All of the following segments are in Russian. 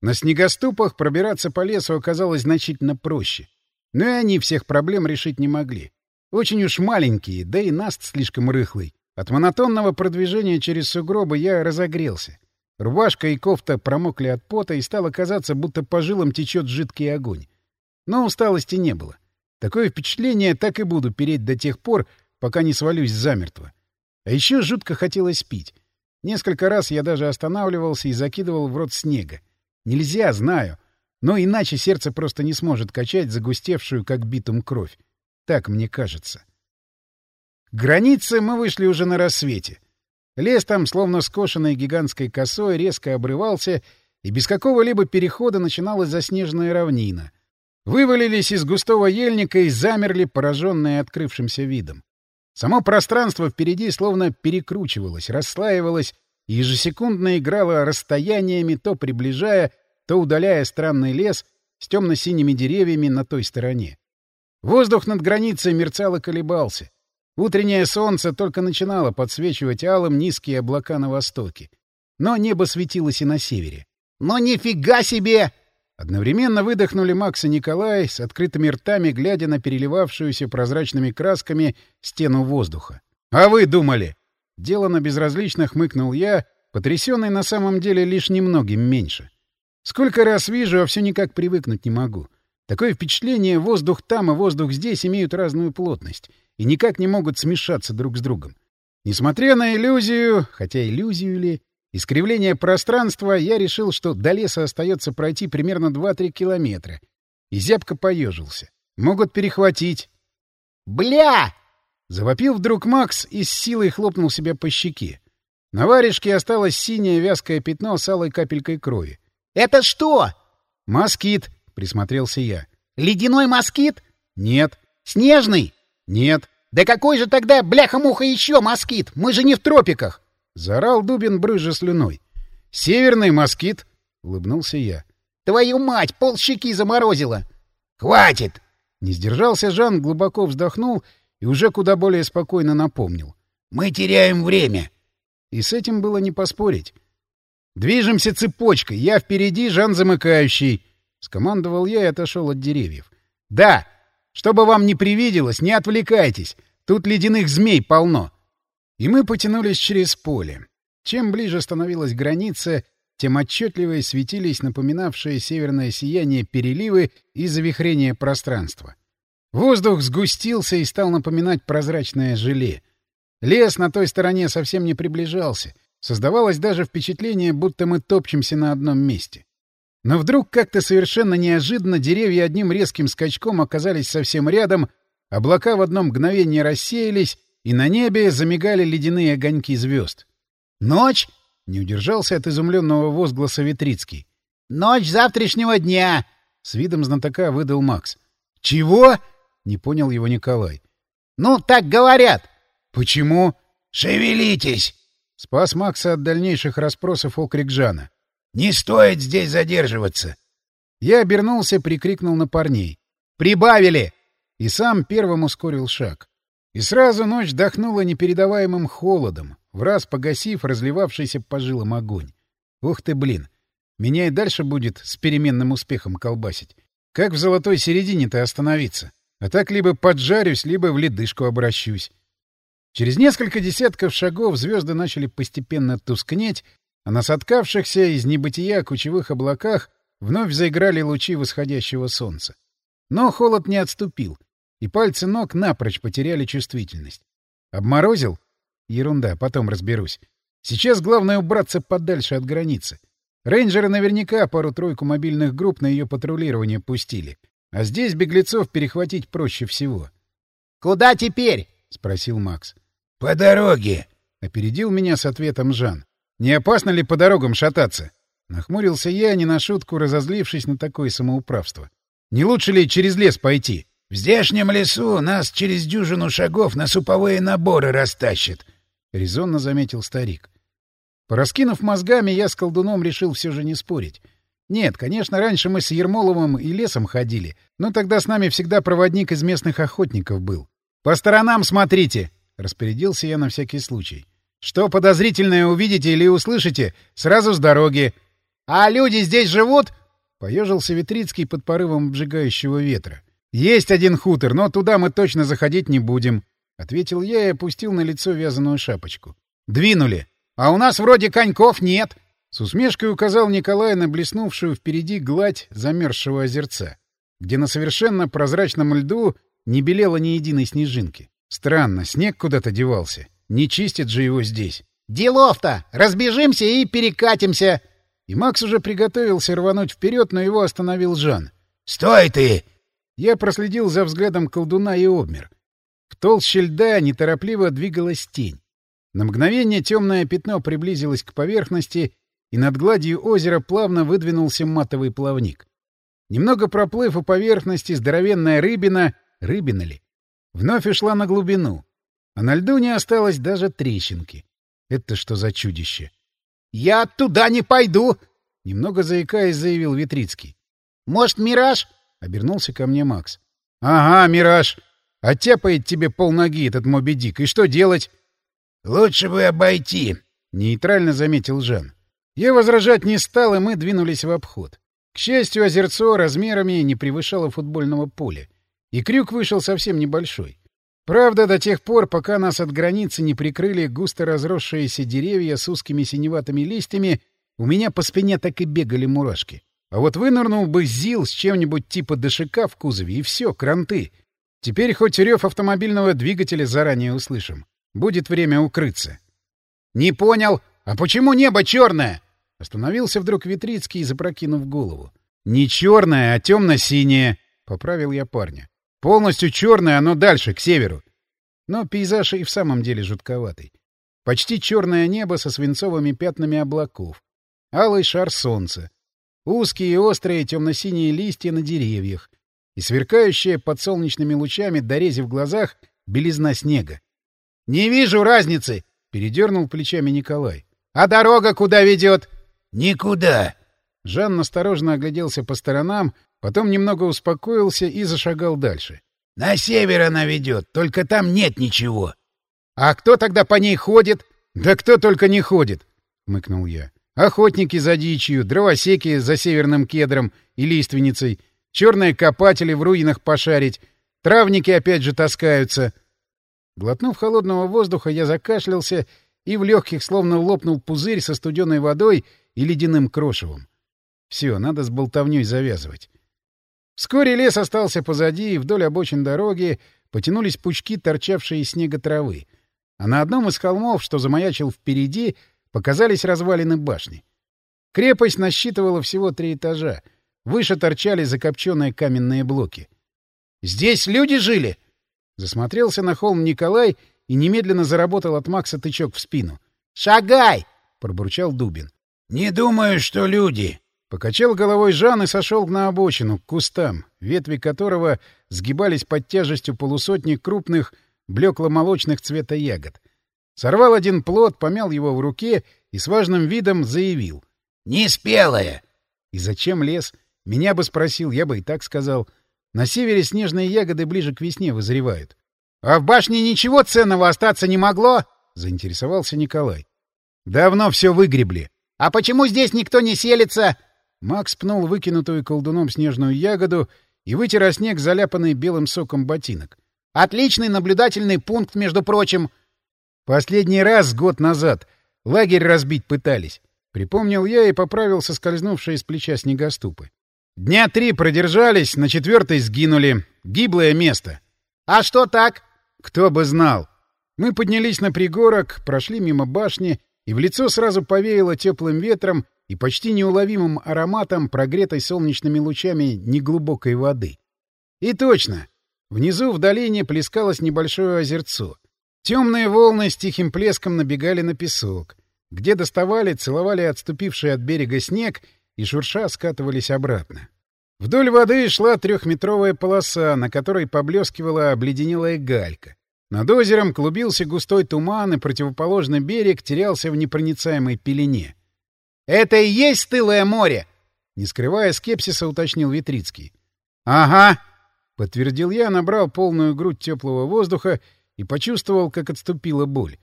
На снегоступах пробираться по лесу оказалось значительно проще. Но и они всех проблем решить не могли. Очень уж маленькие, да и наст слишком рыхлый. От монотонного продвижения через сугробы я разогрелся. Рубашка и кофта промокли от пота, и стало казаться, будто по жилам течет жидкий огонь. Но усталости не было. Такое впечатление так и буду переть до тех пор, пока не свалюсь замертво. А еще жутко хотелось пить. Несколько раз я даже останавливался и закидывал в рот снега. Нельзя, знаю. Но иначе сердце просто не сможет качать загустевшую, как битум, кровь. Так мне кажется. К мы вышли уже на рассвете. Лес там, словно скошенной гигантской косой, резко обрывался, и без какого-либо перехода начиналась заснеженная равнина. Вывалились из густого ельника и замерли, пораженные открывшимся видом. Само пространство впереди словно перекручивалось, расслаивалось ежесекундно играло расстояниями, то приближая, то удаляя странный лес с темно-синими деревьями на той стороне. Воздух над границей мерцал и колебался. Утреннее солнце только начинало подсвечивать алым низкие облака на востоке. Но небо светилось и на севере. «Ну нифига себе!» Одновременно выдохнули Макс и Николай с открытыми ртами, глядя на переливавшуюся прозрачными красками стену воздуха. «А вы думали?» Дело на безразлично хмыкнул я, потрясенный на самом деле лишь немногим меньше. Сколько раз вижу, а все никак привыкнуть не могу. Такое впечатление, воздух там и воздух здесь имеют разную плотность и никак не могут смешаться друг с другом. Несмотря на иллюзию, хотя иллюзию ли, искривление пространства, я решил, что до леса остается пройти примерно 2-3 километра. И зябко поежился. Могут перехватить. «Бля!» — завопил вдруг Макс и с силой хлопнул себя по щеке. На варежке осталось синее вязкое пятно с алой капелькой крови. «Это что?» «Москит», — присмотрелся я. «Ледяной москит?» «Нет». «Снежный?» «Нет». «Да какой же тогда, бляха-муха, еще москит? Мы же не в тропиках!» — заорал Дубин, брызжа слюной. «Северный москит!» — улыбнулся я. «Твою мать, пол щеки заморозило!» «Хватит!» Не сдержался Жан, глубоко вздохнул и уже куда более спокойно напомнил. «Мы теряем время!» И с этим было не поспорить. «Движемся цепочкой. Я впереди, Жан замыкающий!» — скомандовал я и отошел от деревьев. «Да! Чтобы вам не привиделось, не отвлекайтесь. Тут ледяных змей полно. И мы потянулись через поле. Чем ближе становилась граница, тем отчетливее светились напоминавшие северное сияние переливы и завихрение пространства. Воздух сгустился и стал напоминать прозрачное желе. Лес на той стороне совсем не приближался. Создавалось даже впечатление, будто мы топчемся на одном месте. Но вдруг как-то совершенно неожиданно деревья одним резким скачком оказались совсем рядом, облака в одно мгновение рассеялись, и на небе замигали ледяные огоньки звезд. «Ночь!» — не удержался от изумленного возгласа Витрицкий. «Ночь завтрашнего дня!» — с видом знатока выдал Макс. «Чего?» — не понял его Николай. «Ну, так говорят!» «Почему?» «Шевелитесь!» — спас Макса от дальнейших расспросов окрик Жана. Не стоит здесь задерживаться. Я обернулся, прикрикнул на парней. «Прибавили!» И сам первым ускорил шаг. И сразу ночь дохнула непередаваемым холодом, в раз погасив разливавшийся по жилам огонь. Ух ты, блин! Меня и дальше будет с переменным успехом колбасить. Как в золотой середине-то остановиться? А так либо поджарюсь, либо в ледышку обращусь. Через несколько десятков шагов звезды начали постепенно тускнеть, а на соткавшихся из небытия кучевых облаках вновь заиграли лучи восходящего солнца. Но холод не отступил, и пальцы ног напрочь потеряли чувствительность. Обморозил? Ерунда, потом разберусь. Сейчас главное убраться подальше от границы. Рейнджеры наверняка пару-тройку мобильных групп на ее патрулирование пустили. А здесь беглецов перехватить проще всего. — Куда теперь? — спросил Макс. — По дороге, — опередил меня с ответом Жан. Не опасно ли по дорогам шататься? Нахмурился я, не на шутку разозлившись на такое самоуправство. Не лучше ли через лес пойти? В здешнем лесу нас через дюжину шагов на суповые наборы растащат, — резонно заметил старик. Пораскинув мозгами, я с колдуном решил все же не спорить. Нет, конечно, раньше мы с Ермоловым и лесом ходили, но тогда с нами всегда проводник из местных охотников был. — По сторонам смотрите! — распорядился я на всякий случай. Что подозрительное увидите или услышите, сразу с дороги. А люди здесь живут? Поежился Витрицкий под порывом обжигающего ветра. Есть один хутор, но туда мы точно заходить не будем, ответил я и опустил на лицо вязаную шапочку. Двинули. А у нас вроде коньков нет. С усмешкой указал Николай на блеснувшую впереди гладь замерзшего озерца, где на совершенно прозрачном льду не белело ни единой снежинки. Странно, снег куда-то девался. Не чистят же его здесь. «Делов-то! Разбежимся и перекатимся!» И Макс уже приготовился рвануть вперед, но его остановил Жан. «Стой ты!» Я проследил за взглядом колдуна и обмер. В толще льда неторопливо двигалась тень. На мгновение темное пятно приблизилось к поверхности, и над гладью озера плавно выдвинулся матовый плавник. Немного проплыв у поверхности, здоровенная рыбина, рыбина ли, вновь ушла на глубину, а на льду не осталось даже трещинки. Это что за чудище? — Я туда не пойду! — немного заикаясь, заявил Витрицкий. — Может, мираж? — обернулся ко мне Макс. — Ага, мираж. Оттяпает тебе полноги этот Моби Дик. И что делать? — Лучше бы обойти, — нейтрально заметил Жан. Я возражать не стал, и мы двинулись в обход. К счастью, озерцо размерами не превышало футбольного поля. И крюк вышел совсем небольшой. Правда, до тех пор, пока нас от границы не прикрыли густо разросшиеся деревья с узкими синеватыми листьями, у меня по спине так и бегали мурашки. А вот вынырнул бы ЗИЛ с чем-нибудь типа ДШК в кузове, и все, кранты. Теперь хоть рев автомобильного двигателя заранее услышим. Будет время укрыться. — Не понял. А почему небо черное? Остановился вдруг Витрицкий, запрокинув голову. — Не черное, а темно-синее, — поправил я парня. — Полностью черное, оно дальше, к северу. Но пейзаж и в самом деле жутковатый. Почти черное небо со свинцовыми пятнами облаков. Алый шар солнца. Узкие и острые темно-синие листья на деревьях. И сверкающая под солнечными лучами, дорези в глазах, белизна снега. — Не вижу разницы! — передернул плечами Николай. — А дорога куда ведет? «Никуда!» Жан осторожно огляделся по сторонам, потом немного успокоился и зашагал дальше. «На север она ведет, только там нет ничего». «А кто тогда по ней ходит?» «Да кто только не ходит!» — мыкнул я. «Охотники за дичью, дровосеки за северным кедром и лиственницей, черные копатели в руинах пошарить, травники опять же таскаются». Глотнув холодного воздуха, я закашлялся, и в легких словно лопнул пузырь со студеной водой и ледяным крошевом. Все, надо с болтовней завязывать. Вскоре лес остался позади, и вдоль обочин дороги потянулись пучки, торчавшие из снега травы. А на одном из холмов, что замаячил впереди, показались развалины башни. Крепость насчитывала всего три этажа. Выше торчали закопченные каменные блоки. «Здесь люди жили?» Засмотрелся на холм Николай и немедленно заработал от Макса тычок в спину. «Шагай!» — пробурчал Дубин. «Не думаю, что люди». Покачал головой Жан и сошел на обочину, к кустам, ветви которого сгибались под тяжестью полусотни крупных, блекло-молочных цвета ягод. Сорвал один плод, помял его в руке и с важным видом заявил. «Не спелая!» И зачем лес? Меня бы спросил, я бы и так сказал. На севере снежные ягоды ближе к весне вызревают. — А в башне ничего ценного остаться не могло? — заинтересовался Николай. — Давно все выгребли. «А почему здесь никто не селится?» Макс пнул выкинутую колдуном снежную ягоду и вытер о снег, заляпанный белым соком ботинок. «Отличный наблюдательный пункт, между прочим!» «Последний раз год назад. Лагерь разбить пытались». Припомнил я и поправил соскользнувшие с плеча снегоступы. «Дня три продержались, на четвертый сгинули. Гиблое место». «А что так?» «Кто бы знал». Мы поднялись на пригорок, прошли мимо башни и в лицо сразу повеяло теплым ветром и почти неуловимым ароматом, прогретой солнечными лучами неглубокой воды. И точно! Внизу в долине плескалось небольшое озерцо. Темные волны с тихим плеском набегали на песок, где доставали, целовали отступивший от берега снег и шурша скатывались обратно. Вдоль воды шла трехметровая полоса, на которой поблескивала обледенелая галька. Над озером клубился густой туман, и противоположный берег терялся в непроницаемой пелене. «Это и есть стылое море!» — не скрывая скепсиса, уточнил Витрицкий. «Ага!» — подтвердил я, набрал полную грудь теплого воздуха и почувствовал, как отступила боль.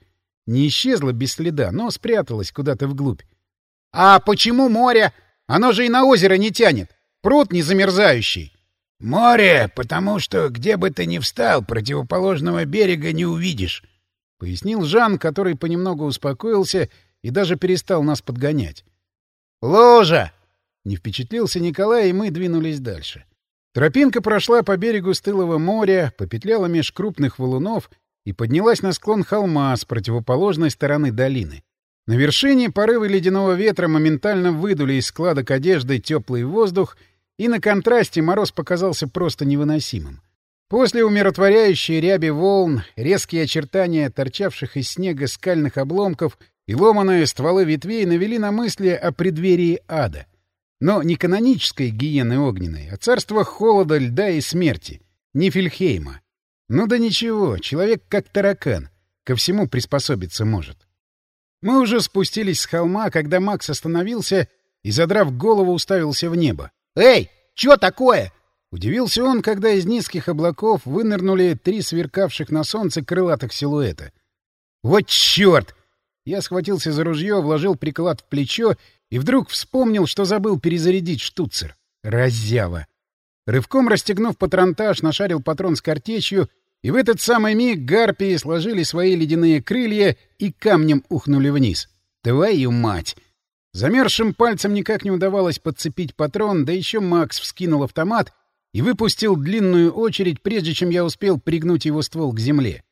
Не исчезла без следа, но спряталась куда-то вглубь. «А почему море? Оно же и на озеро не тянет. Пруд не замерзающий. Море, потому что где бы ты ни встал, противоположного берега не увидишь, — пояснил Жан, который понемногу успокоился и даже перестал нас подгонять. «Ложа!» — не впечатлился Николай, и мы двинулись дальше. Тропинка прошла по берегу стылого моря, попетляла меж крупных валунов и поднялась на склон холма с противоположной стороны долины. На вершине порывы ледяного ветра моментально выдули из складок одежды теплый воздух, и на контрасте мороз показался просто невыносимым. После умиротворяющей ряби волн, резкие очертания торчавших из снега скальных обломков и ломаные стволы ветвей навели на мысли о преддверии ада. Но не канонической гиены огненной, а царство холода, льда и смерти, Нифельхейма. Ну да ничего, человек как таракан, ко всему приспособиться может. Мы уже спустились с холма, когда Макс остановился и, задрав голову, уставился в небо. «Эй, чё такое?» Удивился он, когда из низких облаков вынырнули три сверкавших на солнце крылатых силуэта. «Вот чёрт!» Я схватился за ружье, вложил приклад в плечо и вдруг вспомнил, что забыл перезарядить штуцер. Раззява! Рывком расстегнув патронтаж, нашарил патрон с картечью, и в этот самый миг гарпии сложили свои ледяные крылья и камнем ухнули вниз. Твою мать! Замерзшим пальцем никак не удавалось подцепить патрон, да еще Макс вскинул автомат и выпустил длинную очередь, прежде чем я успел пригнуть его ствол к земле.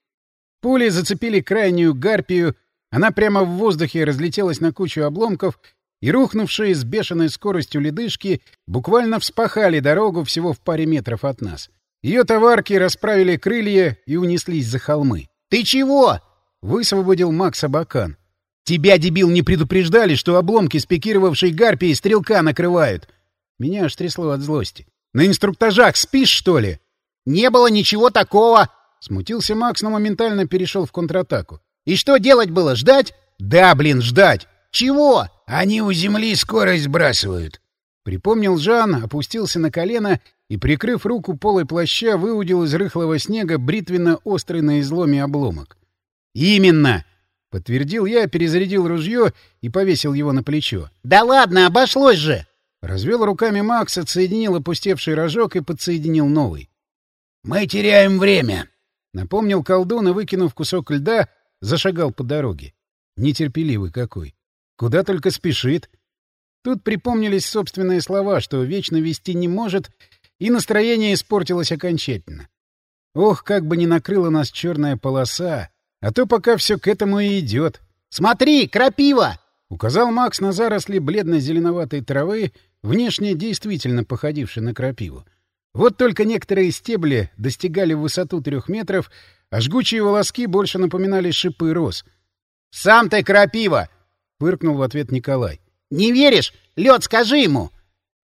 Пули зацепили крайнюю гарпию, она прямо в воздухе разлетелась на кучу обломков, и рухнувшие с бешеной скоростью ледышки буквально вспахали дорогу всего в паре метров от нас. Ее товарки расправили крылья и унеслись за холмы. «Ты чего?» — высвободил Макс Абакан. «Тебя, дебил, не предупреждали, что обломки спикировавшей гарпии стрелка накрывают?» Меня аж трясло от злости. «На инструктажах спишь, что ли?» «Не было ничего такого!» Смутился Макс, но моментально перешел в контратаку. И что делать было? Ждать? Да, блин, ждать. Чего? Они у земли скорость сбрасывают. Припомнил Жан, опустился на колено и, прикрыв руку полой плаща, выудил из рыхлого снега бритвенно-острый на изломе обломок. «Именно!» — подтвердил я, перезарядил ружье и повесил его на плечо. «Да ладно, обошлось же!» Развел руками Макс, отсоединил опустевший рожок и подсоединил новый. «Мы теряем время!» — напомнил колдун и, выкинув кусок льда, Зашагал по дороге. Нетерпеливый какой. Куда только спешит. Тут припомнились собственные слова, что вечно вести не может, и настроение испортилось окончательно. Ох, как бы не накрыла нас черная полоса, а то пока все к этому и идет. «Смотри, крапива!» — указал Макс на заросли бледно-зеленоватой травы, внешне действительно походившей на крапиву. Вот только некоторые стебли достигали высоту трех метров, а жгучие волоски больше напоминали шипы роз. «Сам ты крапива!» — фыркнул в ответ Николай. «Не веришь? Лед, скажи ему!»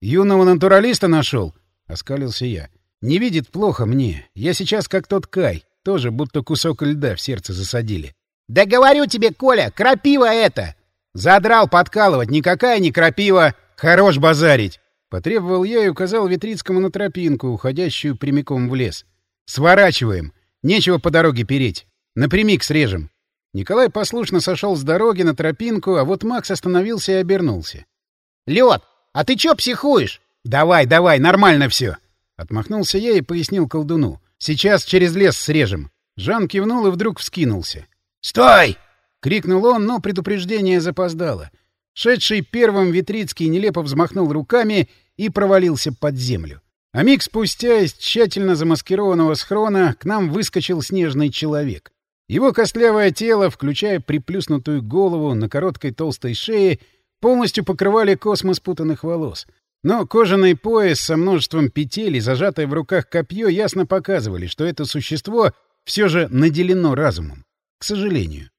«Юного натуралиста нашел!» — оскалился я. «Не видит плохо мне. Я сейчас как тот Кай, тоже будто кусок льда в сердце засадили». «Да говорю тебе, Коля, крапива это!» «Задрал подкалывать, никакая не крапива! Хорош базарить!» Потребовал я и указал Витрицкому на тропинку, уходящую прямиком в лес. «Сворачиваем! Нечего по дороге переть. Напрямик срежем. Николай послушно сошел с дороги на тропинку, а вот Макс остановился и обернулся. — Лед, а ты чё психуешь? — Давай, давай, нормально все. Отмахнулся я и пояснил колдуну. — Сейчас через лес срежем. Жан кивнул и вдруг вскинулся. «Стой!» — крикнул он, но предупреждение запоздало. Шедший первым Витрицкий нелепо взмахнул руками и провалился под землю. А миг спустя из тщательно замаскированного схрона к нам выскочил снежный человек. Его костлявое тело, включая приплюснутую голову на короткой толстой шее, полностью покрывали космос путанных волос. Но кожаный пояс со множеством петель и зажатое в руках копье ясно показывали, что это существо все же наделено разумом. К сожалению.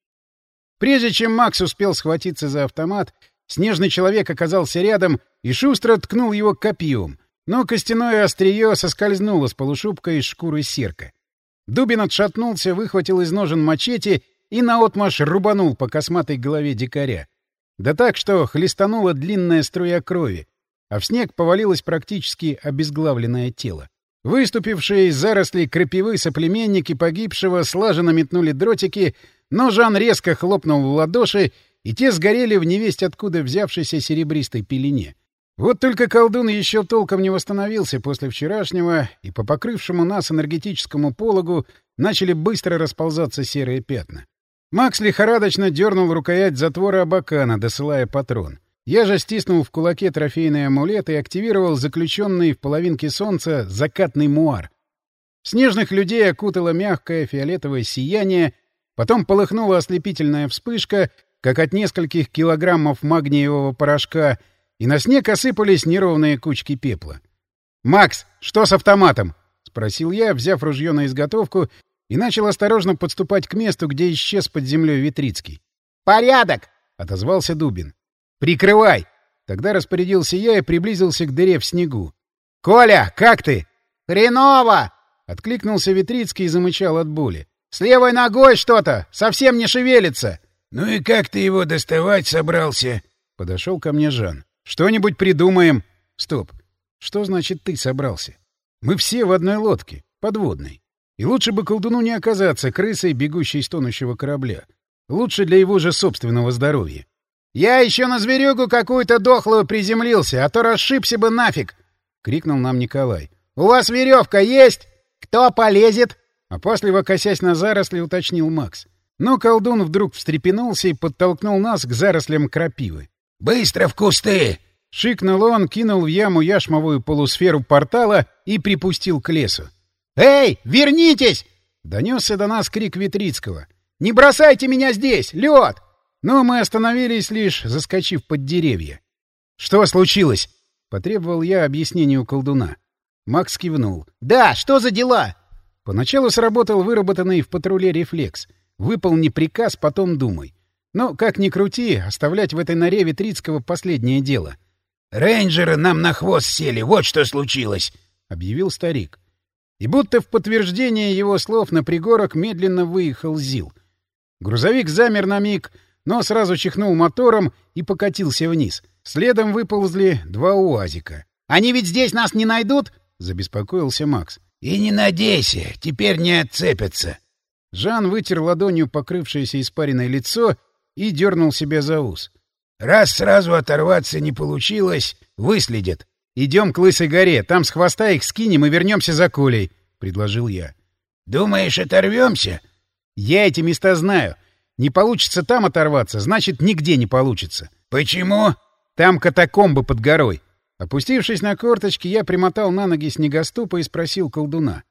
Прежде чем Макс успел схватиться за автомат, снежный человек оказался рядом и шустро ткнул его копьем, но костяное острие соскользнуло с полушубка из шкуры серка. Дубин отшатнулся, выхватил из ножен мачете и наотмашь рубанул по косматой голове дикаря. Да так, что хлестанула длинная струя крови, а в снег повалилось практически обезглавленное тело. Выступившие из зарослей крапивы соплеменники погибшего слаженно метнули дротики, но Жан резко хлопнул в ладоши, и те сгорели в невесть откуда взявшейся серебристой пелене. Вот только колдун еще толком не восстановился после вчерашнего, и по покрывшему нас энергетическому пологу начали быстро расползаться серые пятна. Макс лихорадочно дернул рукоять затвора Абакана, досылая патрон. Я же стиснул в кулаке трофейный амулет и активировал заключенный в половинке солнца закатный муар. Снежных людей окутало мягкое фиолетовое сияние, потом полыхнула ослепительная вспышка, как от нескольких килограммов магниевого порошка, и на снег осыпались неровные кучки пепла. «Макс, что с автоматом?» — спросил я, взяв ружье на изготовку, и начал осторожно подступать к месту, где исчез под землей Витрицкий. «Порядок!» — отозвался Дубин. «Прикрывай!» Тогда распорядился я и приблизился к дыре в снегу. «Коля, как ты?» «Хреново!» — откликнулся Витрицкий и замычал от боли. «С левой ногой что-то! Совсем не шевелится!» «Ну и как ты его доставать собрался?» Подошел ко мне Жан. «Что-нибудь придумаем!» «Стоп! Что значит ты собрался? Мы все в одной лодке, подводной. И лучше бы колдуну не оказаться крысой, бегущей из тонущего корабля. Лучше для его же собственного здоровья. «Я еще на зверюгу какую-то дохлую приземлился, а то расшибся бы нафиг!» — крикнул нам Николай. «У вас веревка есть? Кто полезет?» Опасливо косясь на заросли, уточнил Макс. Но колдун вдруг встрепенулся и подтолкнул нас к зарослям крапивы. «Быстро в кусты!» Шикнул он, кинул в яму яшмовую полусферу портала и припустил к лесу. «Эй, вернитесь!» — донесся до нас крик Витрицкого. «Не бросайте меня здесь! Лед!» Но мы остановились лишь, заскочив под деревья. «Что случилось?» — потребовал я объяснению колдуна. Макс кивнул. «Да, что за дела?» Поначалу сработал выработанный в патруле рефлекс. Выполни приказ, потом думай. Но, как ни крути, оставлять в этой норе Витрицкого последнее дело. «Рейнджеры нам на хвост сели, вот что случилось!» — объявил старик. И будто в подтверждение его слов на пригорок медленно выехал ЗИЛ. Грузовик замер на миг, но сразу чихнул мотором и покатился вниз. Следом выползли два УАЗика. «Они ведь здесь нас не найдут?» — забеспокоился Макс. «И не надейся, теперь не отцепятся». Жан вытер ладонью покрывшееся испаренное лицо и дернул себя за ус. «Раз сразу оторваться не получилось, выследят». «Идем к Лысой горе, там с хвоста их скинем и вернемся за Колей», — предложил я. «Думаешь, оторвемся?» «Я эти места знаю. Не получится там оторваться, значит, нигде не получится. Почему? Там катакомбы под горой. Опустившись на корточки, я примотал на ноги снегоступа и спросил колдуна.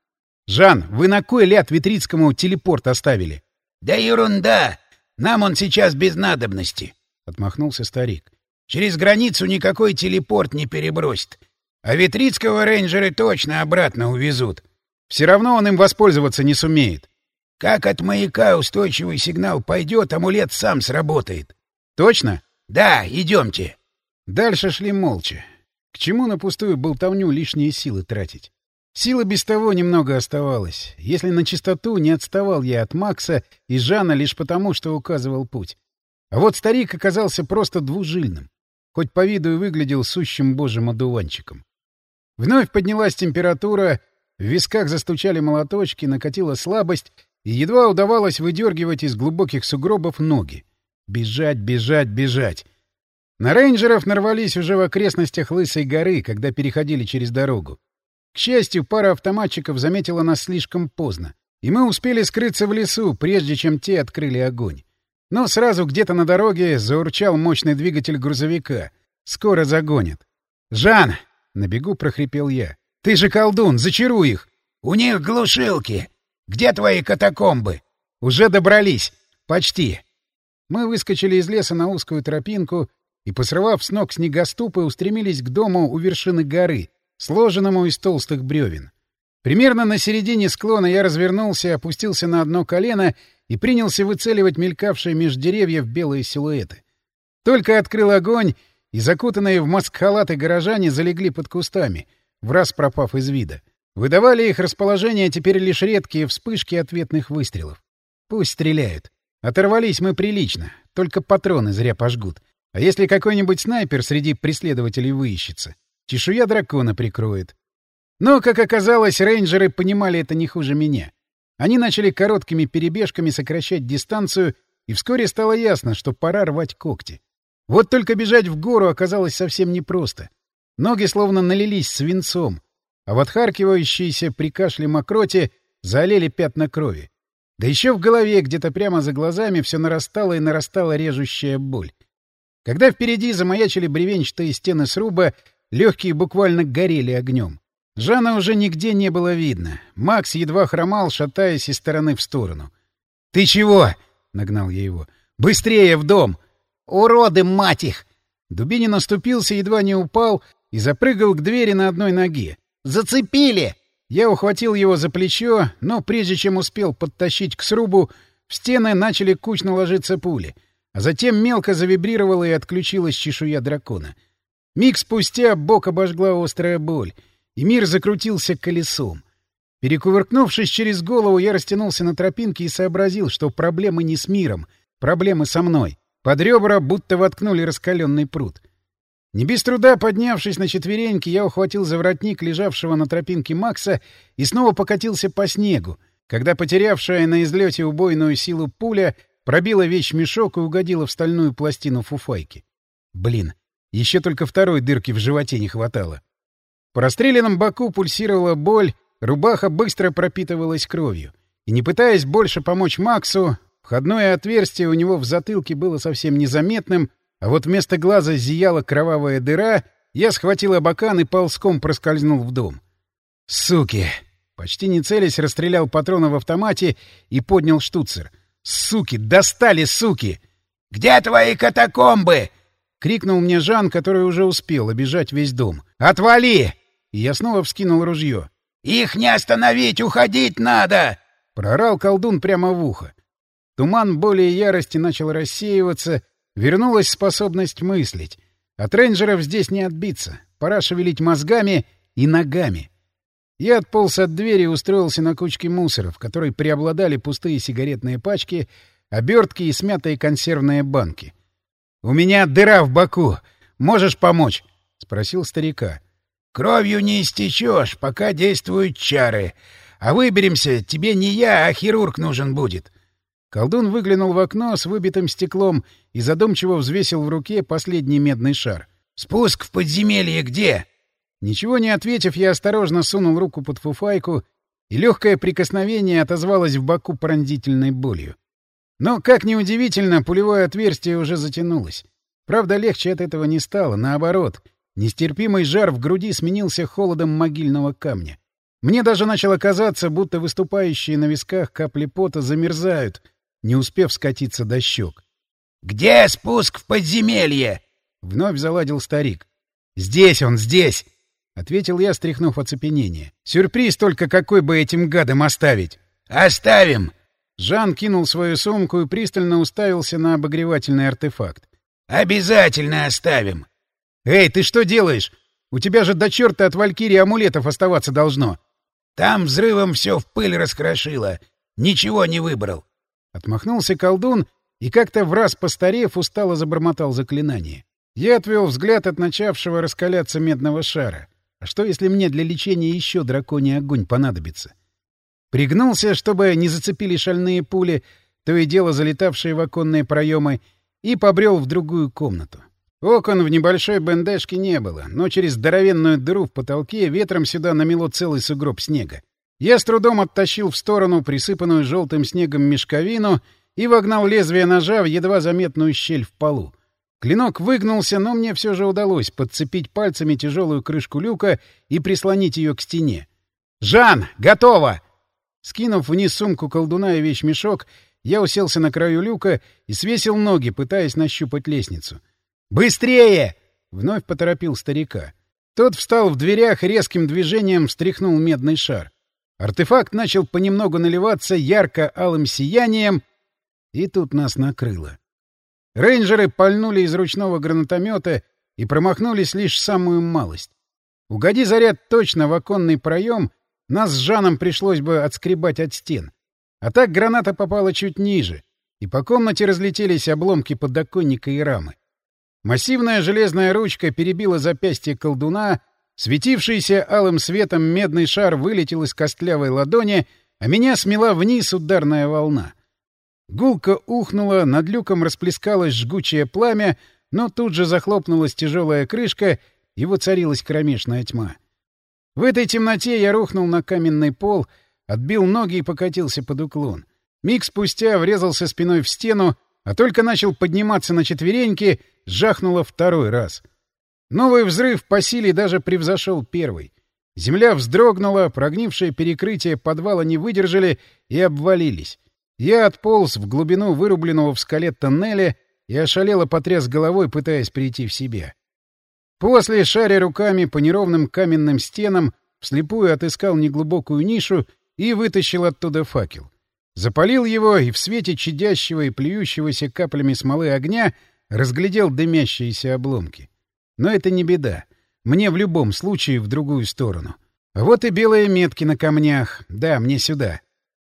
«Жан, вы на кой ляд Витрицкому телепорт оставили?» «Да ерунда! Нам он сейчас без надобности!» — отмахнулся старик. «Через границу никакой телепорт не перебросит. А Витрицкого рейнджеры точно обратно увезут. Все равно он им воспользоваться не сумеет. Как от маяка устойчивый сигнал пойдет, амулет сам сработает. Точно? Да, идемте. Дальше шли молча. К чему на пустую болтовню лишние силы тратить? Силы без того немного оставалось. Если на чистоту, не отставал я от Макса и Жана лишь потому, что указывал путь. А вот старик оказался просто двужильным. Хоть по виду и выглядел сущим божьим одуванчиком. Вновь поднялась температура, в висках застучали молоточки, накатила слабость, и едва удавалось выдергивать из глубоких сугробов ноги. Бежать, бежать, бежать. На рейнджеров нарвались уже в окрестностях Лысой горы, когда переходили через дорогу. К счастью, пара автоматчиков заметила нас слишком поздно, и мы успели скрыться в лесу, прежде чем те открыли огонь. Но сразу где-то на дороге заурчал мощный двигатель грузовика. Скоро загонят. «Жан!» — на бегу прохрипел я. «Ты же колдун, зачаруй их!» «У них глушилки!» Где твои катакомбы? Уже добрались. Почти. Мы выскочили из леса на узкую тропинку и, посрывав с ног снегоступы, устремились к дому у вершины горы, сложенному из толстых бревен. Примерно на середине склона я развернулся, опустился на одно колено и принялся выцеливать мелькавшие меж деревьев белые силуэты. Только открыл огонь, и закутанные в маск-халаты горожане залегли под кустами, в раз пропав из вида. Выдавали их расположение теперь лишь редкие вспышки ответных выстрелов. Пусть стреляют. Оторвались мы прилично, только патроны зря пожгут. А если какой-нибудь снайпер среди преследователей выищется, чешуя дракона прикроет. Но, как оказалось, рейнджеры понимали это не хуже меня. Они начали короткими перебежками сокращать дистанцию, и вскоре стало ясно, что пора рвать когти. Вот только бежать в гору оказалось совсем непросто. Ноги словно налились свинцом, а в отхаркивающейся при кашле мокроте залили пятна крови. Да еще в голове, где-то прямо за глазами, все нарастала и нарастала режущая боль. Когда впереди замаячили бревенчатые стены сруба, легкие буквально горели огнем. Жана уже нигде не было видно. Макс едва хромал, шатаясь из стороны в сторону. — Ты чего? — нагнал я его. — Быстрее в дом! — Уроды, мать их! Дубинин наступился, едва не упал и запрыгал к двери на одной ноге. «Зацепили!» Я ухватил его за плечо, но прежде чем успел подтащить к срубу, в стены начали кучно ложиться пули, а затем мелко завибрировала и отключилась чешуя дракона. Миг спустя бок обожгла острая боль, и мир закрутился колесом. Перекувыркнувшись через голову, я растянулся на тропинке и сообразил, что проблемы не с миром, проблемы со мной. Под ребра будто воткнули раскаленный пруд. Не без труда поднявшись на четвереньки, я ухватил за воротник лежавшего на тропинке Макса и снова покатился по снегу, когда потерявшая на излете убойную силу пуля пробила вещь-мешок и угодила в стальную пластину фуфайки. Блин, еще только второй дырки в животе не хватало. По расстрелянном боку пульсировала боль, рубаха быстро пропитывалась кровью. И не пытаясь больше помочь Максу, Входное отверстие у него в затылке было совсем незаметным, а вот вместо глаза зияла кровавая дыра, я схватил абакан и ползком проскользнул в дом. «Суки!» Почти не целясь, расстрелял патроны в автомате и поднял штуцер. «Суки! Достали, суки!» «Где твои катакомбы?» — крикнул мне Жан, который уже успел обижать весь дом. «Отвали!» И я снова вскинул ружье. «Их не остановить! Уходить надо!» — прорал колдун прямо в ухо. Туман боли и ярости начал рассеиваться, вернулась способность мыслить. От рейнджеров здесь не отбиться. Пора шевелить мозгами и ногами. Я отполз от двери и устроился на кучке мусора, в которой преобладали пустые сигаретные пачки, обертки и смятые консервные банки. — У меня дыра в боку. Можешь помочь? — спросил старика. — Кровью не истечешь, пока действуют чары. А выберемся, тебе не я, а хирург нужен будет. Колдун выглянул в окно с выбитым стеклом и задумчиво взвесил в руке последний медный шар. «Спуск в подземелье где?» Ничего не ответив, я осторожно сунул руку под фуфайку, и легкое прикосновение отозвалось в боку пронзительной болью. Но, как ни удивительно, пулевое отверстие уже затянулось. Правда, легче от этого не стало, наоборот. Нестерпимый жар в груди сменился холодом могильного камня. Мне даже начало казаться, будто выступающие на висках капли пота замерзают, не успев скатиться до щек. «Где спуск в подземелье?» — вновь заладил старик. «Здесь он, здесь!» — ответил я, стряхнув оцепенение. «Сюрприз только какой бы этим гадом оставить!» «Оставим!» Жан кинул свою сумку и пристально уставился на обогревательный артефакт. «Обязательно оставим!» «Эй, ты что делаешь? У тебя же до черта от Валькирии амулетов оставаться должно!» «Там взрывом все в пыль раскрошило. Ничего не выбрал. Отмахнулся колдун и как-то в раз постарев устало забормотал заклинание. Я отвел взгляд от начавшего раскаляться медного шара. А что, если мне для лечения еще драконий огонь понадобится? Пригнулся, чтобы не зацепили шальные пули, то и дело залетавшие в оконные проемы, и побрел в другую комнату. Окон в небольшой бендешке не было, но через здоровенную дыру в потолке ветром сюда намело целый сугроб снега. Я с трудом оттащил в сторону присыпанную желтым снегом мешковину и вогнал лезвие ножа в едва заметную щель в полу. Клинок выгнулся, но мне все же удалось подцепить пальцами тяжелую крышку люка и прислонить ее к стене. «Жан, готово!» Скинув вниз сумку колдуна и вещмешок, я уселся на краю люка и свесил ноги, пытаясь нащупать лестницу. «Быстрее!» — вновь поторопил старика. Тот встал в дверях резким движением встряхнул медный шар. Артефакт начал понемногу наливаться ярко-алым сиянием, и тут нас накрыло. Рейнджеры пальнули из ручного гранатомета и промахнулись лишь самую малость. Угоди заряд точно в оконный проем, нас с Жаном пришлось бы отскребать от стен. А так граната попала чуть ниже, и по комнате разлетелись обломки подоконника и рамы. Массивная железная ручка перебила запястье колдуна, Светившийся алым светом медный шар вылетел из костлявой ладони, а меня смела вниз ударная волна. Гулко ухнула, над люком расплескалось жгучее пламя, но тут же захлопнулась тяжелая крышка, и воцарилась кромешная тьма. В этой темноте я рухнул на каменный пол, отбил ноги и покатился под уклон. Миг спустя врезался спиной в стену, а только начал подниматься на четвереньки, жахнуло второй раз. Новый взрыв по силе даже превзошел первый. Земля вздрогнула, прогнившие перекрытия подвала не выдержали и обвалились. Я отполз в глубину вырубленного в скале тоннеля и ошалело потряс головой, пытаясь прийти в себя. После, шаря руками по неровным каменным стенам, вслепую отыскал неглубокую нишу и вытащил оттуда факел. Запалил его и в свете чадящего и плюющегося каплями смолы огня разглядел дымящиеся обломки. Но это не беда. Мне в любом случае в другую сторону. Вот и белые метки на камнях. Да, мне сюда.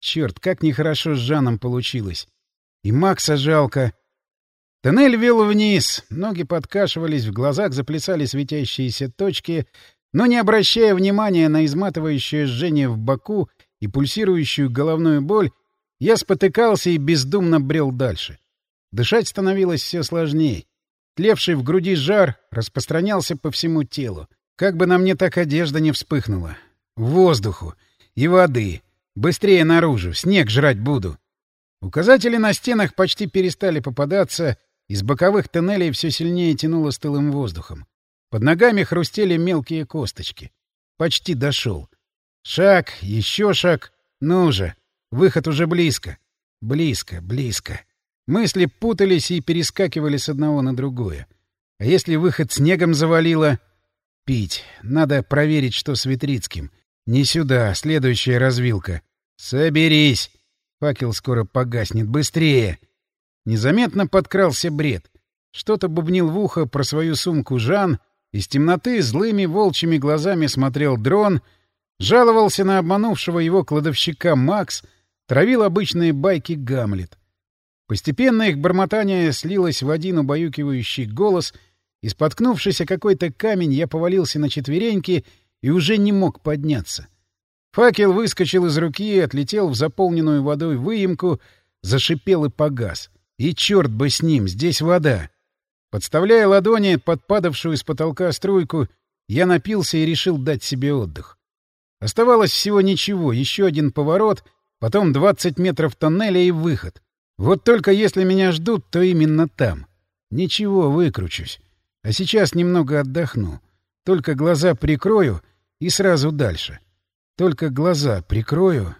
Черт, как нехорошо с Жаном получилось. И Макса жалко. Тоннель вел вниз, ноги подкашивались, в глазах заплясали светящиеся точки, но не обращая внимания на изматывающее жжение в боку и пульсирующую головную боль, я спотыкался и бездумно брел дальше. Дышать становилось все сложнее. Тлевший в груди жар распространялся по всему телу. Как бы на мне так одежда не вспыхнула. Воздуху и воды. Быстрее наружу, снег жрать буду. Указатели на стенах почти перестали попадаться, из боковых тоннелей все сильнее тянуло стылым воздухом. Под ногами хрустели мелкие косточки. Почти дошел. Шаг, еще шаг. Ну же, выход уже близко. Близко, близко. Мысли путались и перескакивали с одного на другое. А если выход снегом завалило? Пить. Надо проверить, что с Витрицким. Не сюда, следующая развилка. Соберись. Факел скоро погаснет. Быстрее. Незаметно подкрался бред. Что-то бубнил в ухо про свою сумку Жан, из темноты злыми волчьими глазами смотрел дрон, жаловался на обманувшего его кладовщика Макс, травил обычные байки Гамлет. Постепенно их бормотание слилось в один убаюкивающий голос, и, споткнувшись о какой-то камень, я повалился на четвереньки и уже не мог подняться. Факел выскочил из руки, отлетел в заполненную водой выемку, зашипел и погас. И черт бы с ним, здесь вода. Подставляя ладони под падавшую из потолка струйку, я напился и решил дать себе отдых. Оставалось всего ничего, еще один поворот, потом 20 метров тоннеля и выход. Вот только если меня ждут, то именно там. Ничего, выкручусь. А сейчас немного отдохну. Только глаза прикрою и сразу дальше. Только глаза прикрою